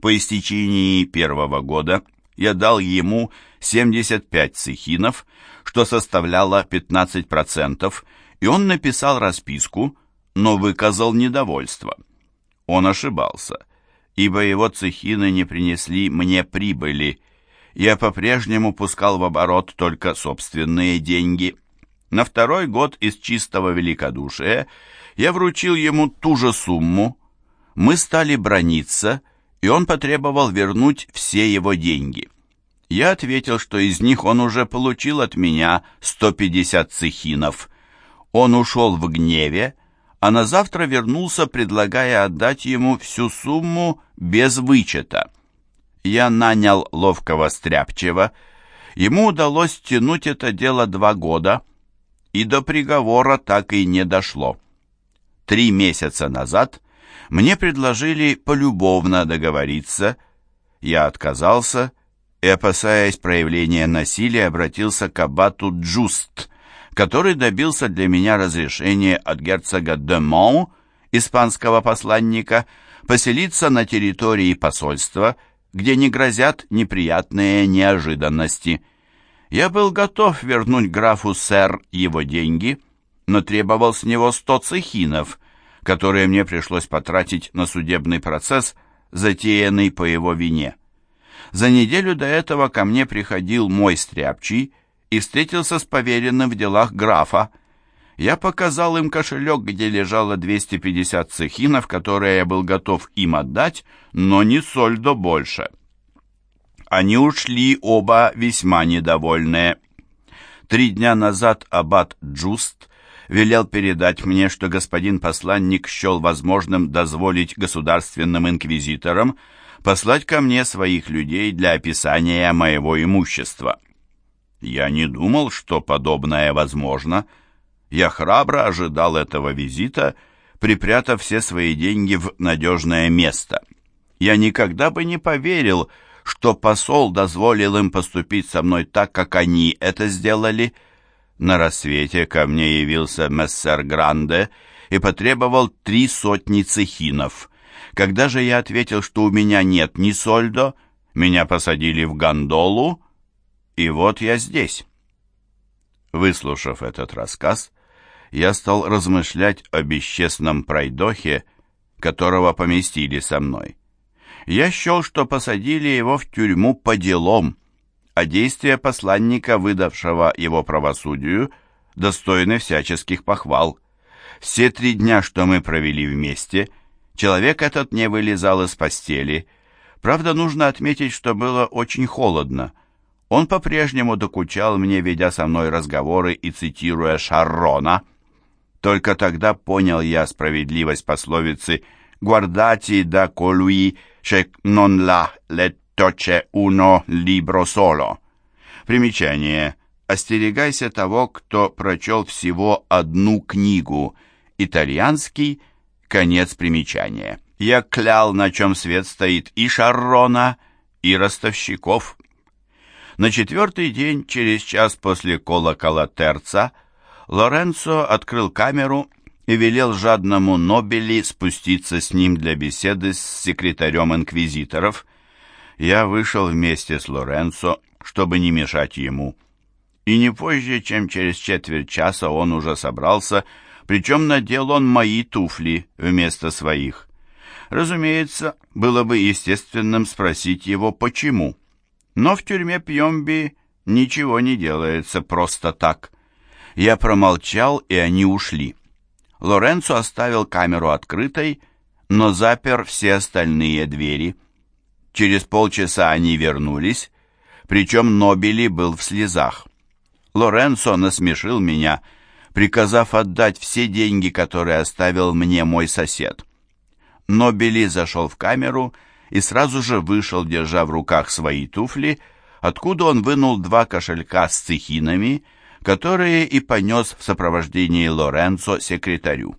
По истечении первого года я дал ему 75 цехинов, что составляло 15%, и он написал расписку, но выказал недовольство. Он ошибался, ибо его цехины не принесли мне прибыли. Я по-прежнему пускал в оборот только собственные деньги. На второй год из чистого великодушия я вручил ему ту же сумму. Мы стали брониться, и он потребовал вернуть все его деньги. Я ответил, что из них он уже получил от меня 150 цехинов. Он ушел в гневе, а на завтра вернулся, предлагая отдать ему всю сумму без вычета. Я нанял ловкого стряпчего. Ему удалось тянуть это дело два года, и до приговора так и не дошло. Три месяца назад мне предложили полюбовно договориться. Я отказался и, опасаясь проявления насилия, обратился к аббату Джуст, который добился для меня разрешения от герцога де Мон, испанского посланника, поселиться на территории посольства, где не грозят неприятные неожиданности. Я был готов вернуть графу сэр его деньги, но требовал с него сто цехинов, которые мне пришлось потратить на судебный процесс, затеянный по его вине. За неделю до этого ко мне приходил мой стряпчий и встретился с поверенным в делах графа. Я показал им кошелек, где лежало 250 цехинов, которые я был готов им отдать, но не сольдо больше. Они ушли оба весьма недовольные. Три дня назад аббат Джуст велел передать мне, что господин посланник счел возможным дозволить государственным инквизиторам послать ко мне своих людей для описания моего имущества. Я не думал, что подобное возможно. Я храбро ожидал этого визита, припрятав все свои деньги в надежное место. Я никогда бы не поверил, что посол дозволил им поступить со мной так, как они это сделали. На рассвете ко мне явился мессер Гранде и потребовал три сотни цехинов. Когда же я ответил, что у меня нет ни сольдо, меня посадили в гондолу, и вот я здесь. Выслушав этот рассказ, я стал размышлять о бесчестном пройдохе, которого поместили со мной. Я счел, что посадили его в тюрьму по делам, а действия посланника, выдавшего его правосудию, достойны всяческих похвал. Все три дня, что мы провели вместе, человек этот не вылезал из постели. Правда, нужно отметить, что было очень холодно. Он по-прежнему докучал мне, ведя со мной разговоры и цитируя Шаррона. Только тогда понял я справедливость пословицы «Guardati da colui che non l'ha letto c'è uno libro solo». Примечание. «Остерегайся того, кто прочел всего одну книгу». Итальянский. Конец примечания. Я клял, на чем свет стоит и Шаррона, и ростовщиков. На четвертый день, через час после колокола терца, Лоренцо открыл камеру и велел жадному Нобели спуститься с ним для беседы с секретарем инквизиторов. Я вышел вместе с Лоренцо, чтобы не мешать ему. И не позже, чем через четверть часа он уже собрался, причем надел он мои туфли вместо своих. Разумеется, было бы естественным спросить его, почему. Но в тюрьме Пьемби ничего не делается просто так. Я промолчал, и они ушли. Лоренцо оставил камеру открытой, но запер все остальные двери. Через полчаса они вернулись, причем Нобели был в слезах. Лоренцо насмешил меня, приказав отдать все деньги, которые оставил мне мой сосед. Нобели зашел в камеру и, сразу же вышел, держа в руках свои туфли, откуда он вынул два кошелька с цехинами, которые и понес в сопровождении Лоренцо секретарю.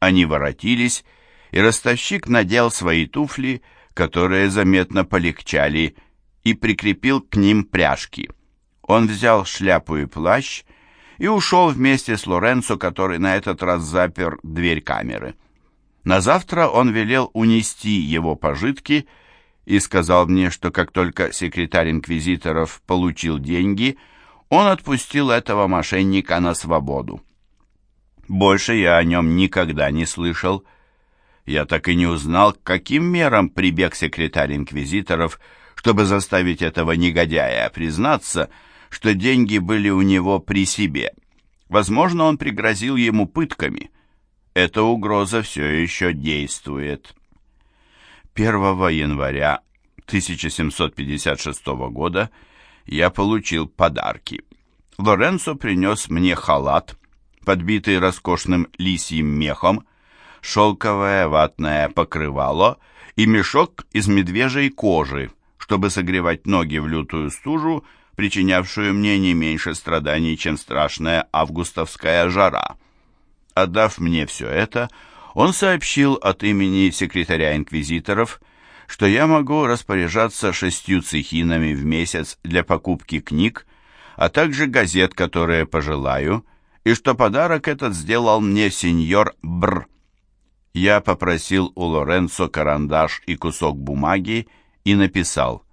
Они воротились, и ростовщик надел свои туфли, которые заметно полегчали, и прикрепил к ним пряжки. Он взял шляпу и плащ и ушел вместе с Лоренцо, который на этот раз запер дверь камеры. На завтра он велел унести его пожитки и сказал мне, что как только секретарь инквизиторов получил деньги, он отпустил этого мошенника на свободу. Больше я о нем никогда не слышал. Я так и не узнал, к каким мерам прибег секретарь инквизиторов, чтобы заставить этого негодяя признаться, что деньги были у него при себе. Возможно, он пригрозил ему пытками. Эта угроза все еще действует. 1 января 1756 года я получил подарки. Лоренцо принес мне халат, подбитый роскошным лисьим мехом, шелковое ватное покрывало и мешок из медвежьей кожи, чтобы согревать ноги в лютую стужу, причинявшую мне не меньше страданий, чем страшная августовская жара. Отдав мне все это, он сообщил от имени секретаря инквизиторов, что я могу распоряжаться шестью цехинами в месяц для покупки книг, а также газет, которые пожелаю, и что подарок этот сделал мне сеньор Бр. Я попросил у Лоренцо карандаш и кусок бумаги и написал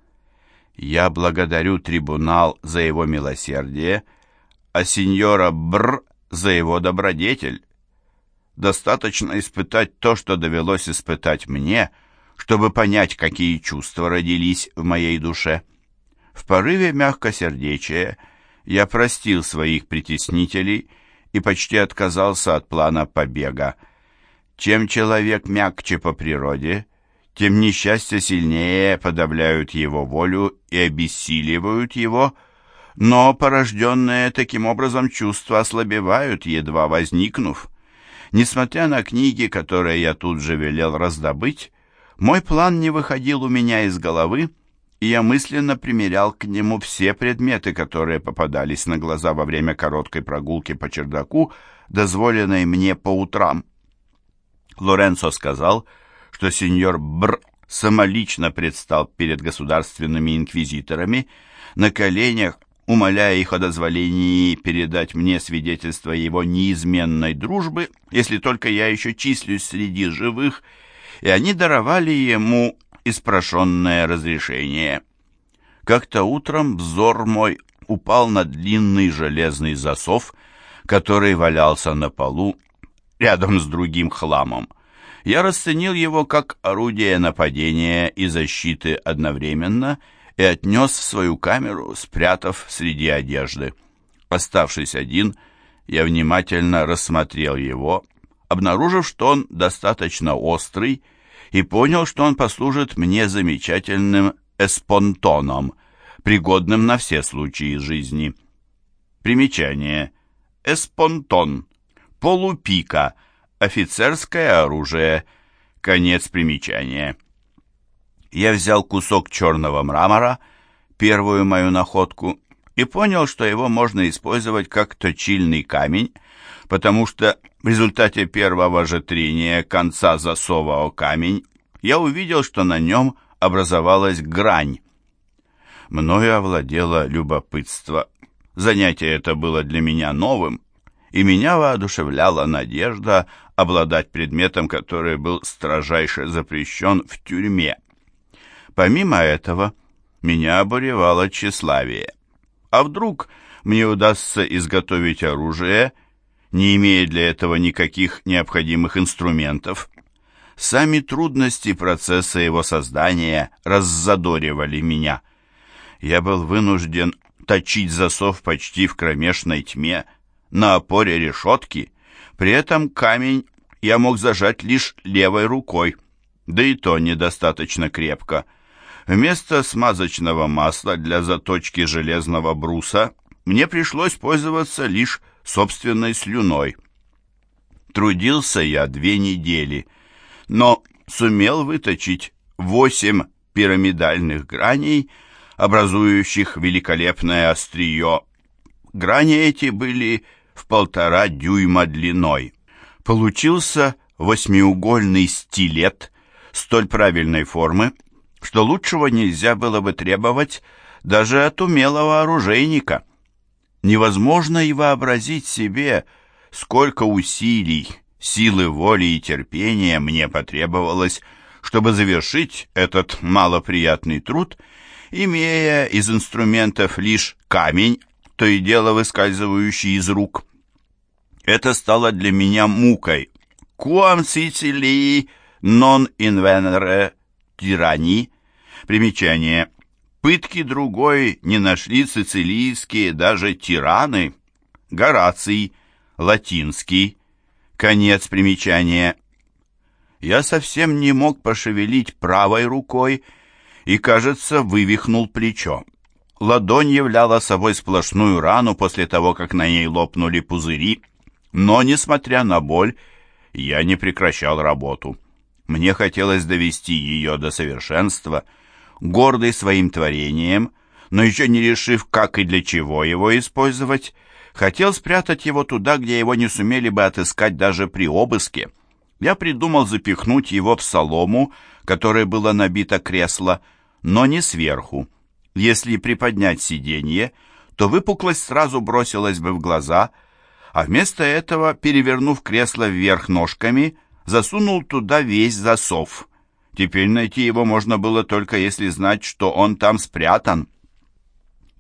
«Я благодарю трибунал за его милосердие, а сеньора Бр за его добродетель. Достаточно испытать то, что довелось испытать мне, чтобы понять, какие чувства родились в моей душе. В порыве мягкосердечия я простил своих притеснителей и почти отказался от плана побега. Чем человек мягче по природе, тем несчастья сильнее подавляют его волю и обессиливают его, но порожденные таким образом чувства ослабевают, едва возникнув. Несмотря на книги, которые я тут же велел раздобыть, мой план не выходил у меня из головы, и я мысленно примерял к нему все предметы, которые попадались на глаза во время короткой прогулки по чердаку, дозволенной мне по утрам. Лоренцо сказал, что сеньор Бр самолично предстал перед государственными инквизиторами, на коленях, умоляя их о дозволении передать мне свидетельство его неизменной дружбы, если только я еще числюсь среди живых, и они даровали ему испрошенное разрешение. Как-то утром взор мой упал на длинный железный засов, который валялся на полу рядом с другим хламом. Я расценил его как орудие нападения и защиты одновременно и отнес в свою камеру, спрятав среди одежды. Оставшись один, я внимательно рассмотрел его, обнаружив, что он достаточно острый и понял, что он послужит мне замечательным эспонтоном, пригодным на все случаи жизни. Примечание. Эспонтон. Полупика. Офицерское оружие. Конец примечания. Я взял кусок черного мрамора, первую мою находку, и понял, что его можно использовать как точильный камень, потому что в результате первого же трения конца засова о камень я увидел, что на нем образовалась грань. Мною овладело любопытство. Занятие это было для меня новым, и меня воодушевляла надежда обладать предметом, который был строжайше запрещен в тюрьме. Помимо этого, меня обуревало тщеславие. А вдруг мне удастся изготовить оружие, не имея для этого никаких необходимых инструментов. Сами трудности процесса его создания раззадоривали меня. Я был вынужден точить засов почти в кромешной тьме, на опоре решетки. При этом камень я мог зажать лишь левой рукой, да и то недостаточно крепко. Вместо смазочного масла для заточки железного бруса мне пришлось пользоваться лишь собственной слюной. Трудился я две недели, но сумел выточить восемь пирамидальных граней, образующих великолепное острие. Грани эти были в полтора дюйма длиной. Получился восьмиугольный стилет столь правильной формы, что лучшего нельзя было бы требовать даже от умелого оружейника. Невозможно и вообразить себе, сколько усилий, силы воли и терпения мне потребовалось, чтобы завершить этот малоприятный труд, имея из инструментов лишь камень, то и дело выскальзывающий из рук. Это стало для меня мукой. «Quam Sicilii non invenere tyranni» Примечание. Пытки другой не нашли сицилийские даже тираны. Гораций, латинский. Конец примечания. Я совсем не мог пошевелить правой рукой и, кажется, вывихнул плечо. Ладонь являла собой сплошную рану после того, как на ней лопнули пузыри, но, несмотря на боль, я не прекращал работу. Мне хотелось довести ее до совершенства, гордый своим творением, но еще не решив, как и для чего его использовать, хотел спрятать его туда, где его не сумели бы отыскать даже при обыске. Я придумал запихнуть его в солому, которой было набито кресло, но не сверху. Если приподнять сиденье, то выпуклость сразу бросилась бы в глаза, а вместо этого, перевернув кресло вверх ножками, засунул туда весь засов. Теперь найти его можно было только если знать, что он там спрятан.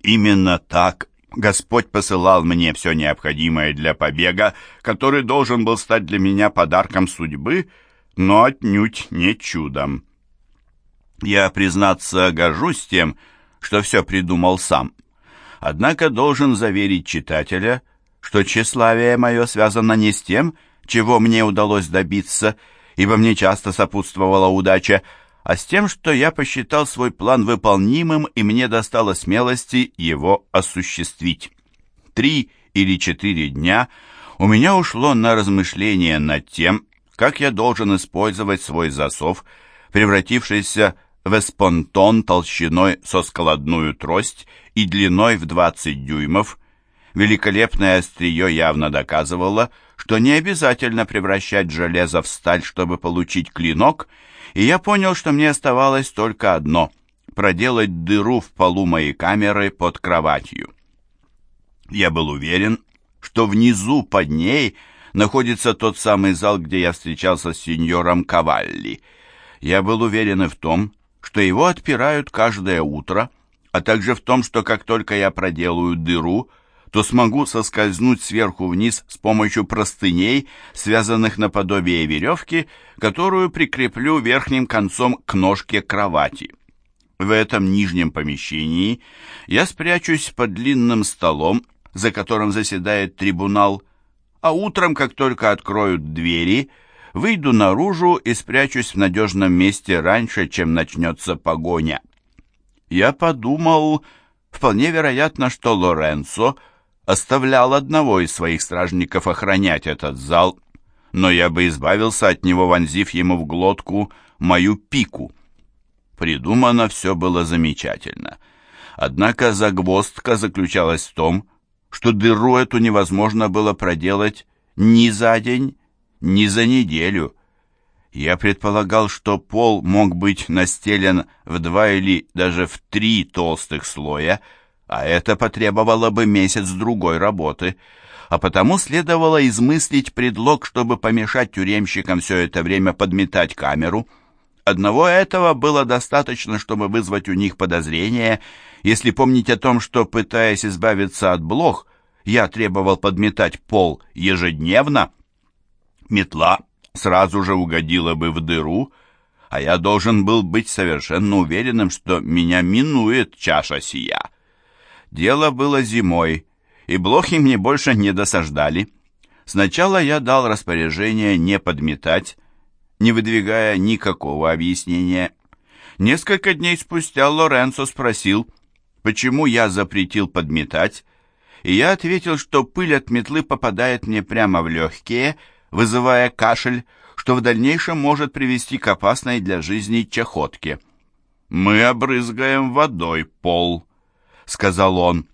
Именно так Господь посылал мне все необходимое для побега, который должен был стать для меня подарком судьбы, но отнюдь не чудом. Я, признаться, горжусь тем, что все придумал сам. Однако должен заверить читателя, что тщеславие мое связано не с тем, чего мне удалось добиться, ибо мне часто сопутствовала удача, а с тем, что я посчитал свой план выполнимым, и мне достало смелости его осуществить. Три или четыре дня у меня ушло на размышление над тем, как я должен использовать свой засов, превратившийся в эспонтон толщиной со складную трость и длиной в 20 дюймов. Великолепное острие явно доказывало, что не обязательно превращать железо в сталь, чтобы получить клинок, и я понял, что мне оставалось только одно — проделать дыру в полу моей камеры под кроватью. Я был уверен, что внизу под ней находится тот самый зал, где я встречался с сеньором Кавалли. Я был уверен и в том, что его отпирают каждое утро, а также в том, что как только я проделаю дыру, то смогу соскользнуть сверху вниз с помощью простыней, связанных наподобие веревки, которую прикреплю верхним концом к ножке кровати. В этом нижнем помещении я спрячусь под длинным столом, за которым заседает трибунал, а утром, как только откроют двери, выйду наружу и спрячусь в надежном месте раньше, чем начнется погоня. Я подумал, вполне вероятно, что Лоренцо оставлял одного из своих стражников охранять этот зал, но я бы избавился от него, вонзив ему в глотку мою пику. Придумано все было замечательно. Однако загвоздка заключалась в том, что дыру эту невозможно было проделать ни за день, ни за неделю. Я предполагал, что пол мог быть настелен в два или даже в три толстых слоя, а это потребовало бы месяц-другой работы, а потому следовало измыслить предлог, чтобы помешать тюремщикам все это время подметать камеру. Одного этого было достаточно, чтобы вызвать у них подозрение, если помнить о том, что, пытаясь избавиться от блох, я требовал подметать пол ежедневно, метла сразу же угодила бы в дыру, а я должен был быть совершенно уверенным, что меня минует чаша сия. Дело было зимой, и блохи мне больше не досаждали. Сначала я дал распоряжение не подметать, не выдвигая никакого объяснения. Несколько дней спустя Лоренцо спросил, почему я запретил подметать, и я ответил, что пыль от метлы попадает мне прямо в легкие, вызывая кашель, что в дальнейшем может привести к опасной для жизни чахотке. «Мы обрызгаем водой пол», — сказал он.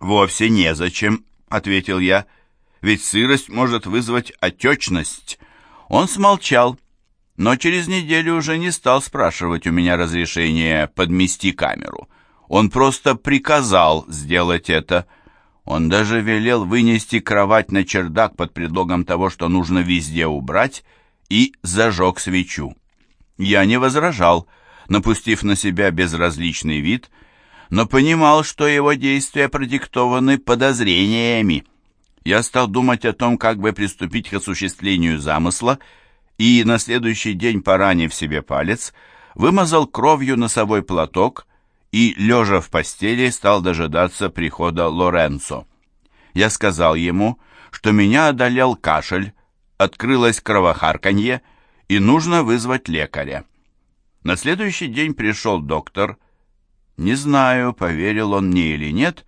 «Вовсе незачем», — ответил я, — «ведь сырость может вызвать отечность». Он смолчал, но через неделю уже не стал спрашивать у меня разрешения подмести камеру. Он просто приказал сделать это — он даже велел вынести кровать на чердак под предлогом того, что нужно везде убрать, и зажег свечу. Я не возражал, напустив на себя безразличный вид, но понимал, что его действия продиктованы подозрениями. Я стал думать о том, как бы приступить к осуществлению замысла, и на следующий день, поранив себе палец, вымазал кровью носовой платок и, лежа в постели, стал дожидаться прихода Лоренцо. Я сказал ему, что меня одолел кашель, открылось кровохарканье, и нужно вызвать лекаря. На следующий день пришел доктор. Не знаю, поверил он мне или нет,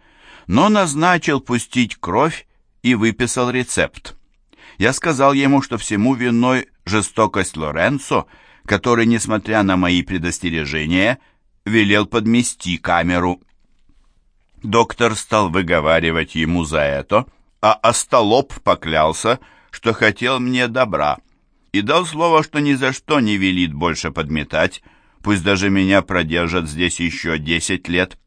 но назначил пустить кровь и выписал рецепт. Я сказал ему, что всему виной жестокость Лоренцо, который, несмотря на мои предостережения, велел подмести камеру. Доктор стал выговаривать ему за это, а остолоп поклялся, что хотел мне добра, и дал слово, что ни за что не велит больше подметать, пусть даже меня продержат здесь еще десять лет.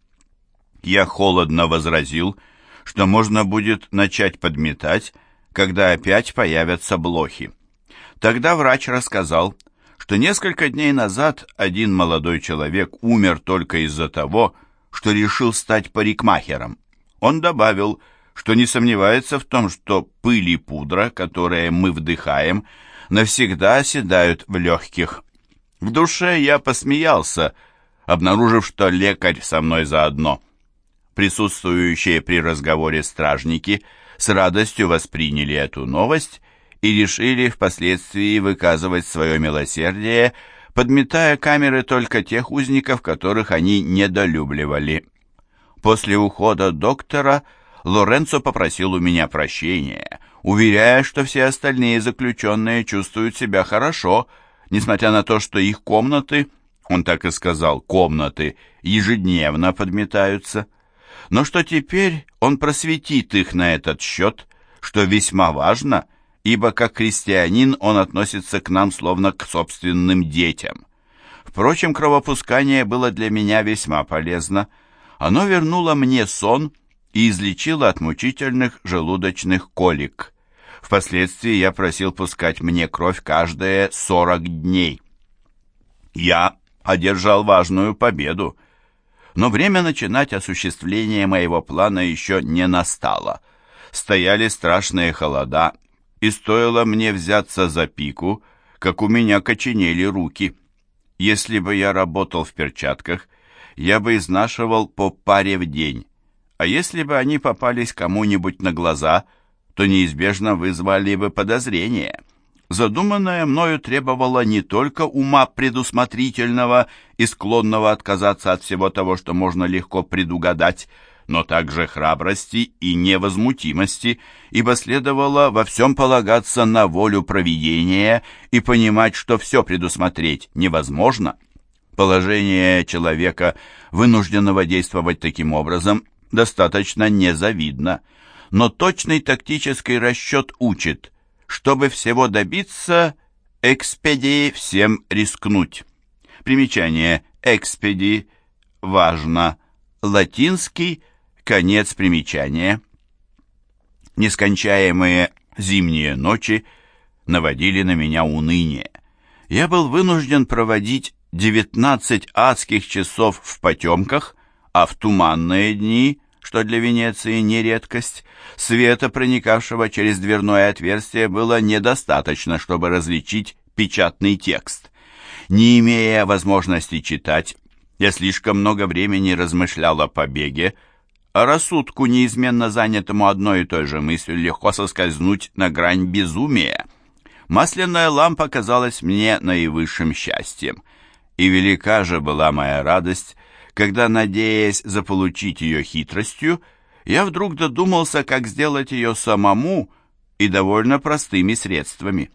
Я холодно возразил, что можно будет начать подметать, когда опять появятся блохи. Тогда врач рассказал, что несколько дней назад один молодой человек умер только из-за того, что решил стать парикмахером. Он добавил, что не сомневается в том, что пыль и пудра, которые мы вдыхаем, навсегда оседают в легких. В душе я посмеялся, обнаружив, что лекарь со мной заодно. Присутствующие при разговоре стражники с радостью восприняли эту новость и решили впоследствии выказывать свое милосердие, подметая камеры только тех узников, которых они недолюбливали. После ухода доктора Лоренцо попросил у меня прощения, уверяя, что все остальные заключенные чувствуют себя хорошо, несмотря на то, что их комнаты, он так и сказал, комнаты, ежедневно подметаются, но что теперь он просветит их на этот счет, что весьма важно, ибо как христианин он относится к нам словно к собственным детям. Впрочем, кровопускание было для меня весьма полезно. Оно вернуло мне сон и излечило от мучительных желудочных колик. Впоследствии я просил пускать мне кровь каждые 40 дней. Я одержал важную победу, но время начинать осуществление моего плана еще не настало. Стояли страшные холода, и стоило мне взяться за пику, как у меня коченели руки. Если бы я работал в перчатках, я бы изнашивал по паре в день, а если бы они попались кому-нибудь на глаза, то неизбежно вызвали бы подозрения. Задуманное мною требовало не только ума предусмотрительного и склонного отказаться от всего того, что можно легко предугадать, но также храбрости и невозмутимости, ибо следовало во всем полагаться на волю провидения и понимать, что все предусмотреть невозможно. Положение человека, вынужденного действовать таким образом, достаточно незавидно, но точный тактический расчет учит, чтобы всего добиться, экспедии всем рискнуть. Примечание «экспеди» важно, латинский – Конец примечания. Нескончаемые зимние ночи наводили на меня уныние. Я был вынужден проводить 19 адских часов в потемках, а в туманные дни, что для Венеции не редкость, света, проникавшего через дверное отверстие, было недостаточно, чтобы различить печатный текст. Не имея возможности читать, я слишком много времени размышлял о побеге, а рассудку, неизменно занятому одной и той же мыслью, легко соскользнуть на грань безумия. Масляная лампа казалась мне наивысшим счастьем, и велика же была моя радость, когда, надеясь заполучить ее хитростью, я вдруг додумался, как сделать ее самому и довольно простыми средствами.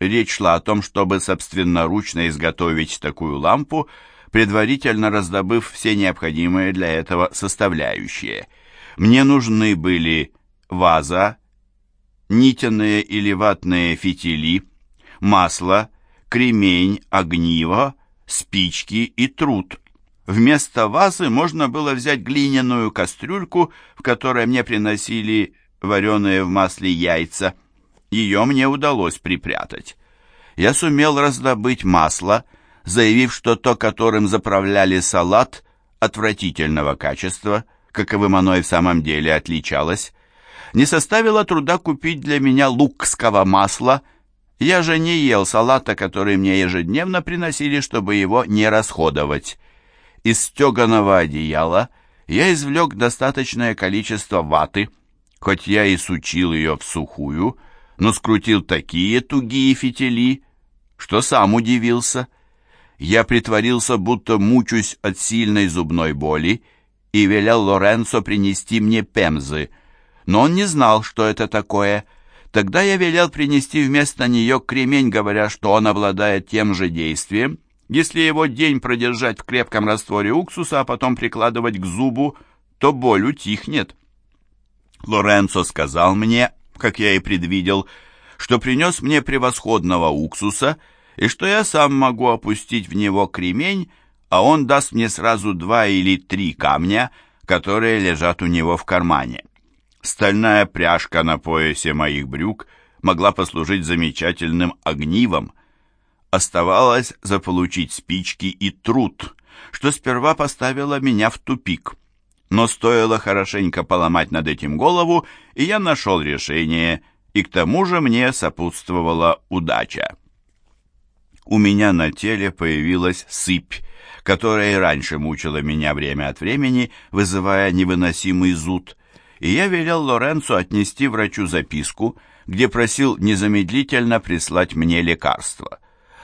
Речь шла о том, чтобы собственноручно изготовить такую лампу, предварительно раздобыв все необходимые для этого составляющие. Мне нужны были ваза, нитяные или ватные фитили, масло, кремень, огниво, спички и труд. Вместо вазы можно было взять глиняную кастрюльку, в которой мне приносили вареные в масле яйца. Ее мне удалось припрятать. Я сумел раздобыть масло, заявив, что то, которым заправляли салат, отвратительного качества, каковым оно и в самом деле отличалось, не составило труда купить для меня лукского масла. Я же не ел салата, который мне ежедневно приносили, чтобы его не расходовать. Из стеганого одеяла я извлек достаточное количество ваты, хоть я и сучил ее в сухую, но скрутил такие тугие фитили, что сам удивился. Я притворился, будто мучусь от сильной зубной боли, и велел Лоренцо принести мне пемзы, но он не знал, что это такое. Тогда я велел принести вместо нее кремень, говоря, что он обладает тем же действием, если его день продержать в крепком растворе уксуса, а потом прикладывать к зубу, то боль утихнет. Лоренцо сказал мне, как я и предвидел, что принес мне превосходного уксуса и что я сам могу опустить в него кремень, а он даст мне сразу два или три камня, которые лежат у него в кармане. Стальная пряжка на поясе моих брюк могла послужить замечательным огнивом, Оставалось заполучить спички и труд, что сперва поставило меня в тупик. Но стоило хорошенько поломать над этим голову, и я нашел решение, и к тому же мне сопутствовала удача. У меня на теле появилась сыпь, которая и раньше мучила меня время от времени, вызывая невыносимый зуд, и я велел Лоренцо отнести врачу записку, где просил незамедлительно прислать мне лекарство.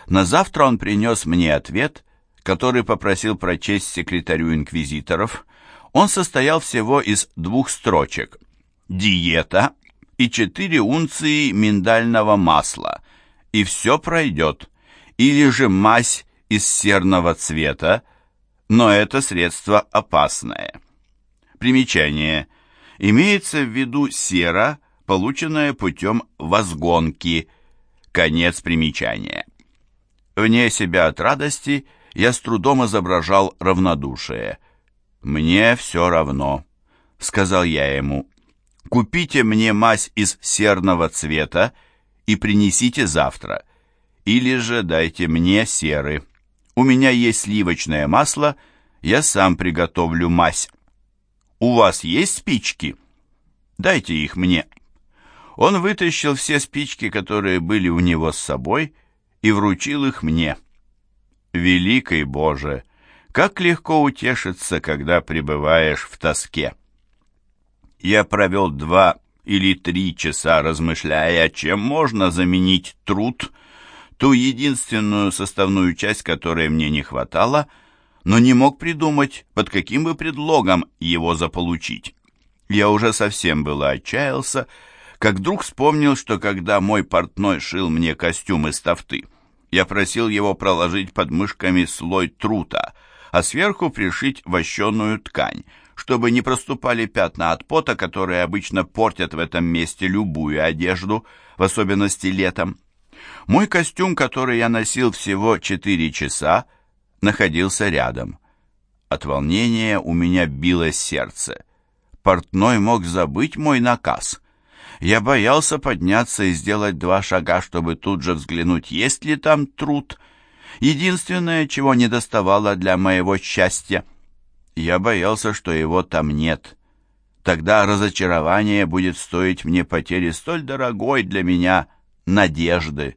На завтра он принес мне ответ, который попросил прочесть секретарю инквизиторов. Он состоял всего из двух строчек. «Диета» и четыре унции миндального масла, и все пройдет. Или же мазь из серного цвета, но это средство опасное. Примечание. Имеется в виду сера, полученная путем возгонки. Конец примечания. Вне себя от радости я с трудом изображал равнодушие. «Мне все равно», — сказал я ему. «Купите мне мазь из серного цвета и принесите завтра. Или же дайте мне серы. У меня есть сливочное масло, я сам приготовлю мазь. У вас есть спички? Дайте их мне». Он вытащил все спички, которые были у него с собой, — и вручил их мне. Великий Боже, как легко утешиться, когда пребываешь в тоске. Я провел два или три часа, размышляя, чем можно заменить труд, ту единственную составную часть, которой мне не хватало, но не мог придумать, под каким бы предлогом его заполучить. Я уже совсем было отчаялся, как вдруг вспомнил, что когда мой портной шил мне костюм из тафты, я просил его проложить под мышками слой трута, а сверху пришить вощеную ткань, чтобы не проступали пятна от пота, которые обычно портят в этом месте любую одежду, в особенности летом. Мой костюм, который я носил всего четыре часа, находился рядом. От волнения у меня билось сердце. Портной мог забыть мой наказ — я боялся подняться и сделать два шага, чтобы тут же взглянуть, есть ли там труд. Единственное, чего не доставало для моего счастья. Я боялся, что его там нет. Тогда разочарование будет стоить мне потери столь дорогой для меня надежды.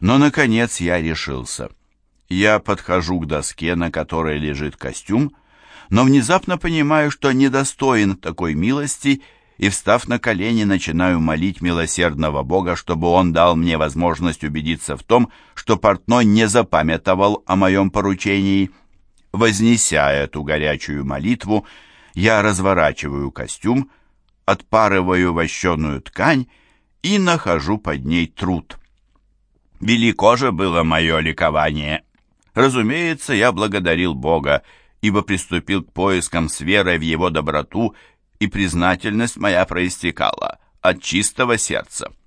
Но, наконец, я решился. Я подхожу к доске, на которой лежит костюм, но внезапно понимаю, что недостоин такой милости и, встав на колени, начинаю молить милосердного Бога, чтобы он дал мне возможность убедиться в том, что портной не запамятовал о моем поручении. Вознеся эту горячую молитву, я разворачиваю костюм, отпарываю вощеную ткань и нахожу под ней труд. Велико же было мое ликование. Разумеется, я благодарил Бога, ибо приступил к поискам с верой в его доброту и признательность моя проистекала от чистого сердца.